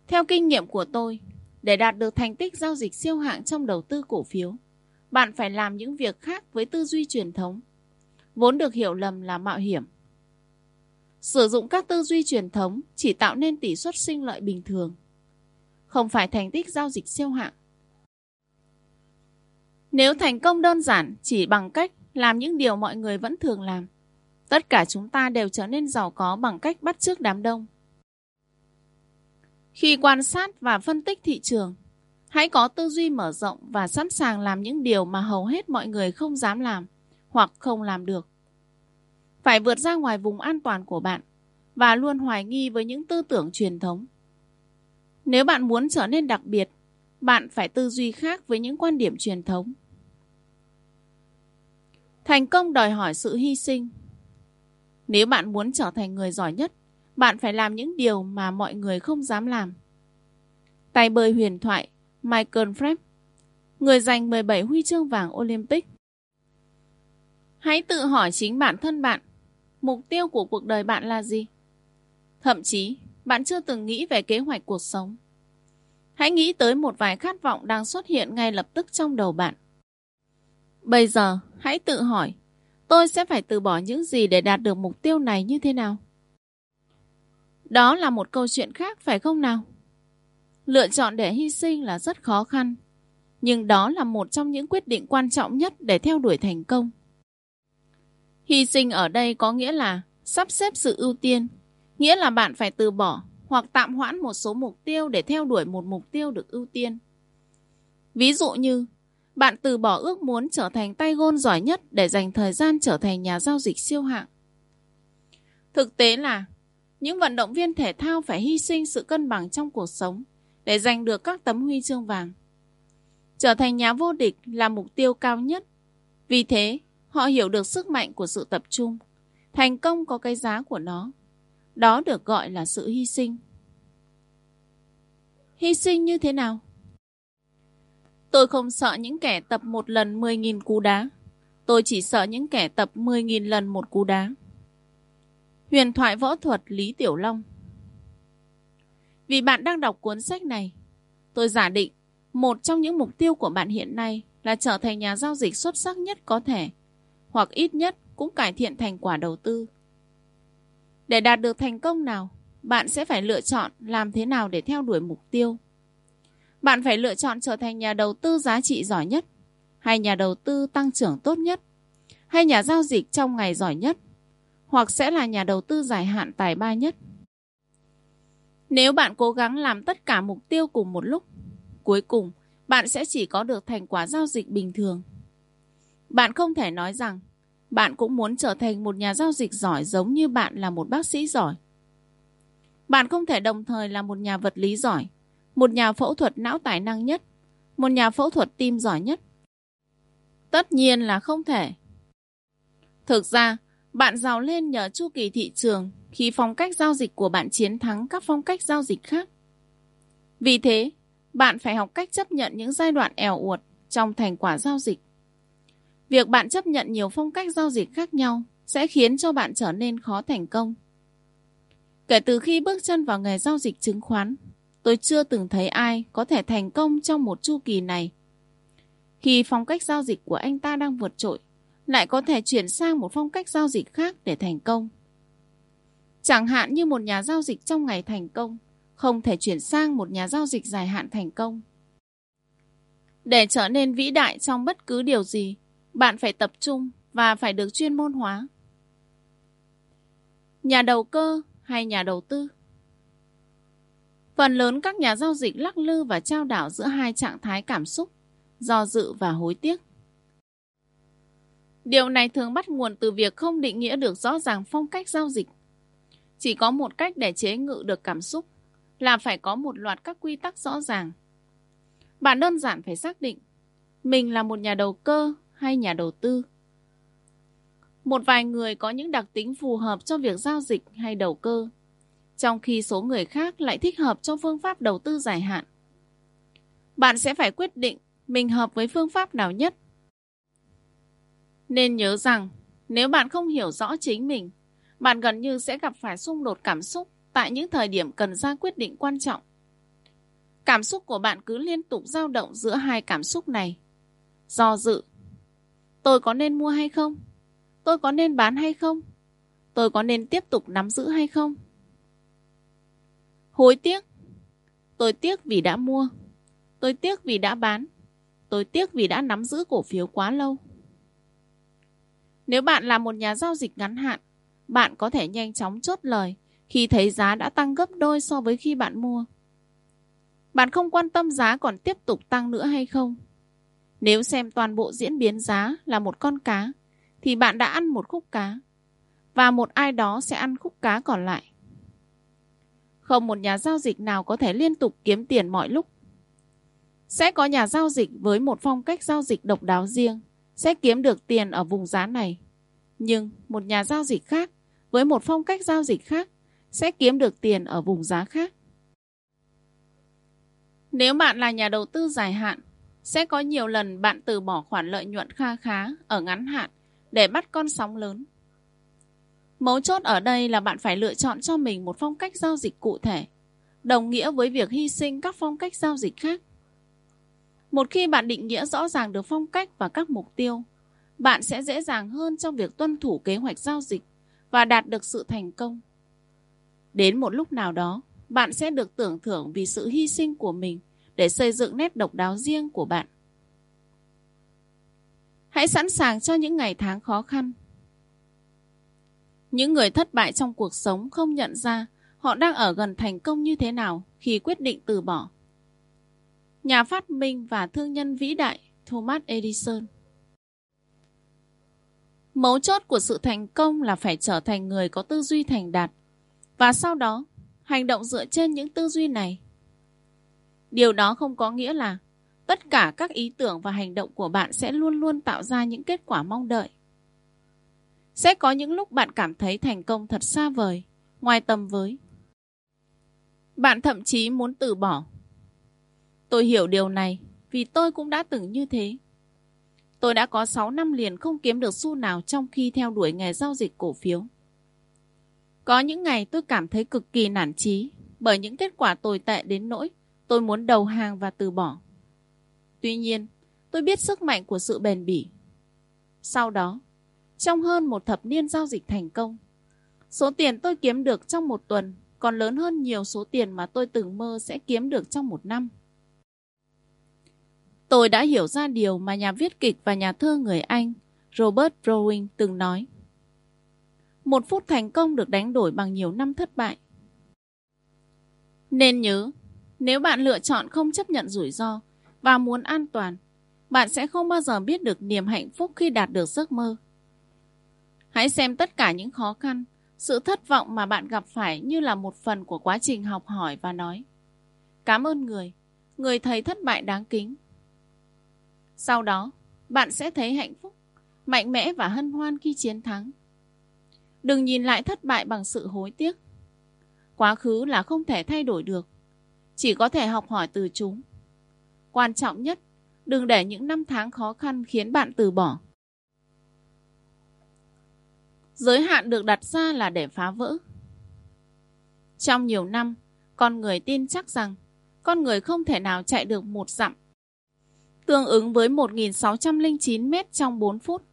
Theo kinh nghiệm của tôi, để đạt được thành tích giao dịch siêu hạng trong đầu tư cổ phiếu, bạn phải làm những việc khác với tư duy truyền thống, vốn được hiểu lầm là mạo hiểm. Sử dụng các tư duy truyền thống chỉ tạo nên tỷ suất sinh lợi bình thường, không phải thành tích giao dịch siêu hạng. Nếu thành công đơn giản chỉ bằng cách làm những điều mọi người vẫn thường làm, tất cả chúng ta đều trở nên giàu có bằng cách bắt chước đám đông. Khi quan sát và phân tích thị trường, hãy có tư duy mở rộng và sẵn sàng làm những điều mà hầu hết mọi người không dám làm hoặc không làm được. Phải vượt ra ngoài vùng an toàn của bạn và luôn hoài nghi với những tư tưởng truyền thống. Nếu bạn muốn trở nên đặc biệt, bạn phải tư duy khác với những quan điểm truyền thống. Thành công đòi hỏi sự hy sinh. Nếu bạn muốn trở thành người giỏi nhất, bạn phải làm những điều mà mọi người không dám làm. Tay bơi huyền thoại Michael Phelps, người giành 17 huy chương vàng Olympic. Hãy tự hỏi chính bản thân bạn, mục tiêu của cuộc đời bạn là gì? Thậm chí, bạn chưa từng nghĩ về kế hoạch cuộc sống. Hãy nghĩ tới một vài khát vọng đang xuất hiện ngay lập tức trong đầu bạn. Bây giờ, hãy tự hỏi, tôi sẽ phải từ bỏ những gì để đạt được mục tiêu này như thế nào? Đó là một câu chuyện khác phải không nào? Lựa chọn để hy sinh là rất khó khăn, nhưng đó là một trong những quyết định quan trọng nhất để theo đuổi thành công. Hy sinh ở đây có nghĩa là sắp xếp sự ưu tiên, nghĩa là bạn phải từ bỏ hoặc tạm hoãn một số mục tiêu để theo đuổi một mục tiêu được ưu tiên. Ví dụ như, bạn từ bỏ ước muốn trở thành tay gôn giỏi nhất để dành thời gian trở thành nhà giao dịch siêu hạng. Thực tế là, những vận động viên thể thao phải hy sinh sự cân bằng trong cuộc sống để giành được các tấm huy chương vàng. Trở thành nhà vô địch là mục tiêu cao nhất. Vì thế, họ hiểu được sức mạnh của sự tập trung. Thành công có cái giá của nó. Đó được gọi là sự hy sinh. Hy sinh như thế nào? Tôi không sợ những kẻ tập một lần 10.000 cú đá. Tôi chỉ sợ những kẻ tập 10.000 lần một cú đá. Huyền thoại võ thuật Lý Tiểu Long Vì bạn đang đọc cuốn sách này, tôi giả định một trong những mục tiêu của bạn hiện nay là trở thành nhà giao dịch xuất sắc nhất có thể, hoặc ít nhất cũng cải thiện thành quả đầu tư. Để đạt được thành công nào, bạn sẽ phải lựa chọn làm thế nào để theo đuổi mục tiêu. Bạn phải lựa chọn trở thành nhà đầu tư giá trị giỏi nhất, hay nhà đầu tư tăng trưởng tốt nhất, hay nhà giao dịch trong ngày giỏi nhất, hoặc sẽ là nhà đầu tư dài hạn tài ba nhất. Nếu bạn cố gắng làm tất cả mục tiêu cùng một lúc, cuối cùng bạn sẽ chỉ có được thành quả giao dịch bình thường. Bạn không thể nói rằng bạn cũng muốn trở thành một nhà giao dịch giỏi giống như bạn là một bác sĩ giỏi. Bạn không thể đồng thời là một nhà vật lý giỏi, một nhà phẫu thuật não tài năng nhất, một nhà phẫu thuật tim giỏi nhất. Tất nhiên là không thể. Thực ra, bạn giàu lên nhờ chu kỳ thị trường khi phong cách giao dịch của bạn chiến thắng các phong cách giao dịch khác. Vì thế, bạn phải học cách chấp nhận những giai đoạn eo uột trong thành quả giao dịch. Việc bạn chấp nhận nhiều phong cách giao dịch khác nhau sẽ khiến cho bạn trở nên khó thành công. Kể từ khi bước chân vào nghề giao dịch chứng khoán, tôi chưa từng thấy ai có thể thành công trong một chu kỳ này. Khi phong cách giao dịch của anh ta đang vượt trội, lại có thể chuyển sang một phong cách giao dịch khác để thành công. Chẳng hạn như một nhà giao dịch trong ngày thành công, không thể chuyển sang một nhà giao dịch dài hạn thành công. Để trở nên vĩ đại trong bất cứ điều gì, bạn phải tập trung và phải được chuyên môn hóa. Nhà đầu cơ hay nhà đầu tư? Phần lớn các nhà giao dịch lắc lư và trao đảo giữa hai trạng thái cảm xúc, do dự và hối tiếc. Điều này thường bắt nguồn từ việc không định nghĩa được rõ ràng phong cách giao dịch. Chỉ có một cách để chế ngự được cảm xúc là phải có một loạt các quy tắc rõ ràng. Bạn đơn giản phải xác định mình là một nhà đầu cơ hay nhà đầu tư. Một vài người có những đặc tính phù hợp cho việc giao dịch hay đầu cơ, trong khi số người khác lại thích hợp cho phương pháp đầu tư dài hạn. Bạn sẽ phải quyết định mình hợp với phương pháp nào nhất. Nên nhớ rằng, nếu bạn không hiểu rõ chính mình, bạn gần như sẽ gặp phải xung đột cảm xúc tại những thời điểm cần ra quyết định quan trọng. Cảm xúc của bạn cứ liên tục dao động giữa hai cảm xúc này. Do dự. Tôi có nên mua hay không? Tôi có nên bán hay không? Tôi có nên tiếp tục nắm giữ hay không? Hối tiếc. Tôi tiếc vì đã mua. Tôi tiếc vì đã bán. Tôi tiếc vì đã nắm giữ cổ phiếu quá lâu. Nếu bạn là một nhà giao dịch ngắn hạn, bạn có thể nhanh chóng chốt lời khi thấy giá đã tăng gấp đôi so với khi bạn mua. Bạn không quan tâm giá còn tiếp tục tăng nữa hay không. Nếu xem toàn bộ diễn biến giá là một con cá, thì bạn đã ăn một khúc cá, và một ai đó sẽ ăn khúc cá còn lại. Không một nhà giao dịch nào có thể liên tục kiếm tiền mọi lúc. Sẽ có nhà giao dịch với một phong cách giao dịch độc đáo riêng, sẽ kiếm được tiền ở vùng giá này. Nhưng một nhà giao dịch khác với một phong cách giao dịch khác sẽ kiếm được tiền ở vùng giá khác. Nếu bạn là nhà đầu tư dài hạn, sẽ có nhiều lần bạn từ bỏ khoản lợi nhuận kha khá ở ngắn hạn để bắt con sóng lớn. Mấu chốt ở đây là bạn phải lựa chọn cho mình một phong cách giao dịch cụ thể, đồng nghĩa với việc hy sinh các phong cách giao dịch khác. Một khi bạn định nghĩa rõ ràng được phong cách và các mục tiêu, bạn sẽ dễ dàng hơn trong việc tuân thủ kế hoạch giao dịch và đạt được sự thành công. Đến một lúc nào đó, bạn sẽ được tưởng thưởng vì sự hy sinh của mình để xây dựng nét độc đáo riêng của bạn. Hãy sẵn sàng cho những ngày tháng khó khăn. Những người thất bại trong cuộc sống không nhận ra họ đang ở gần thành công như thế nào khi quyết định từ bỏ. Nhà phát minh và thương nhân vĩ đại Thomas Edison Mấu chốt của sự thành công là phải trở thành người có tư duy thành đạt và sau đó hành động dựa trên những tư duy này. Điều đó không có nghĩa là tất cả các ý tưởng và hành động của bạn sẽ luôn luôn tạo ra những kết quả mong đợi. Sẽ có những lúc bạn cảm thấy thành công thật xa vời, ngoài tầm với. Bạn thậm chí muốn từ bỏ. Tôi hiểu điều này vì tôi cũng đã từng như thế. Tôi đã có 6 năm liền không kiếm được xu nào trong khi theo đuổi nghề giao dịch cổ phiếu. Có những ngày tôi cảm thấy cực kỳ nản chí bởi những kết quả tồi tệ đến nỗi tôi muốn đầu hàng và từ bỏ. Tuy nhiên, tôi biết sức mạnh của sự bền bỉ. Sau đó, trong hơn một thập niên giao dịch thành công, số tiền tôi kiếm được trong một tuần còn lớn hơn nhiều số tiền mà tôi từng mơ sẽ kiếm được trong một năm. Tôi đã hiểu ra điều mà nhà viết kịch và nhà thơ người Anh Robert Browning từng nói. Một phút thành công được đánh đổi bằng nhiều năm thất bại. Nên nhớ, nếu bạn lựa chọn không chấp nhận rủi ro và muốn an toàn, bạn sẽ không bao giờ biết được niềm hạnh phúc khi đạt được giấc mơ. Hãy xem tất cả những khó khăn, sự thất vọng mà bạn gặp phải như là một phần của quá trình học hỏi và nói. Cảm ơn người, người thầy thất bại đáng kính. Sau đó, bạn sẽ thấy hạnh phúc, mạnh mẽ và hân hoan khi chiến thắng. Đừng nhìn lại thất bại bằng sự hối tiếc. Quá khứ là không thể thay đổi được, chỉ có thể học hỏi từ chúng. Quan trọng nhất, đừng để những năm tháng khó khăn khiến bạn từ bỏ. Giới hạn được đặt ra là để phá vỡ. Trong nhiều năm, con người tin chắc rằng con người không thể nào chạy được một dặm, tương ứng với 1.609 mét trong 4 phút.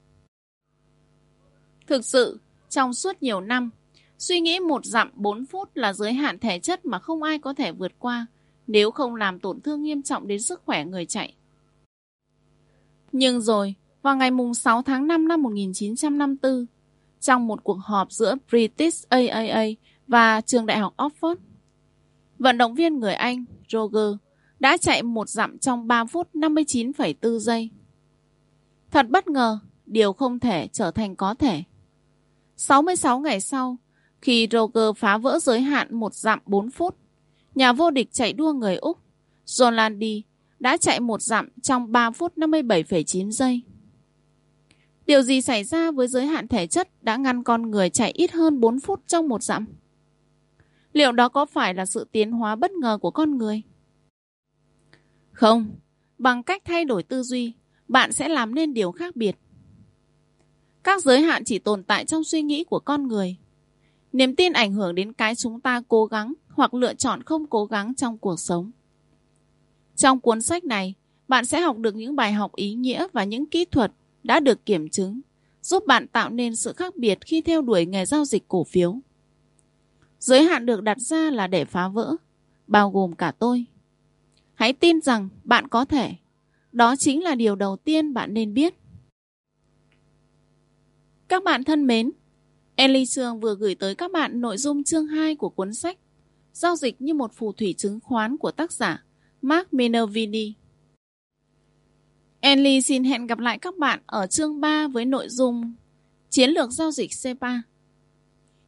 Thực sự, trong suốt nhiều năm, suy nghĩ một dặm 4 phút là giới hạn thể chất mà không ai có thể vượt qua nếu không làm tổn thương nghiêm trọng đến sức khỏe người chạy. Nhưng rồi, vào ngày 6 tháng 5 năm 1954, trong một cuộc họp giữa British AAA và trường đại học Oxford, vận động viên người Anh Roger đã chạy một dặm trong 3 phút 59,4 giây. Thật bất ngờ, điều không thể trở thành có thể. 66 ngày sau, khi Roger phá vỡ giới hạn một dặm 4 phút, nhà vô địch chạy đua người Úc, John đã chạy một dặm trong 3 phút 57,9 giây. Điều gì xảy ra với giới hạn thể chất đã ngăn con người chạy ít hơn 4 phút trong một dặm? Liệu đó có phải là sự tiến hóa bất ngờ của con người? Không, bằng cách thay đổi tư duy, bạn sẽ làm nên điều khác biệt. Các giới hạn chỉ tồn tại trong suy nghĩ của con người. Niềm tin ảnh hưởng đến cái chúng ta cố gắng hoặc lựa chọn không cố gắng trong cuộc sống. Trong cuốn sách này, bạn sẽ học được những bài học ý nghĩa và những kỹ thuật đã được kiểm chứng, giúp bạn tạo nên sự khác biệt khi theo đuổi nghề giao dịch cổ phiếu. Giới hạn được đặt ra là để phá vỡ, bao gồm cả tôi. Hãy tin rằng bạn có thể. Đó chính là điều đầu tiên bạn nên biết. Các bạn thân mến, Ellie Trường vừa gửi tới các bạn nội dung chương 2 của cuốn sách Giao dịch như một phù thủy chứng khoán của tác giả Mark Minervini Enly xin hẹn gặp lại các bạn ở chương 3 với nội dung Chiến lược giao dịch CEPA.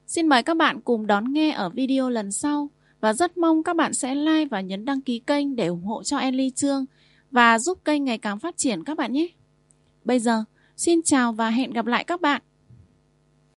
Xin mời các bạn cùng đón nghe ở video lần sau và rất mong các bạn sẽ like và nhấn đăng ký kênh để ủng hộ cho Enly Trương và giúp kênh ngày càng phát triển các bạn nhé. Bây giờ, xin chào và hẹn gặp lại các bạn.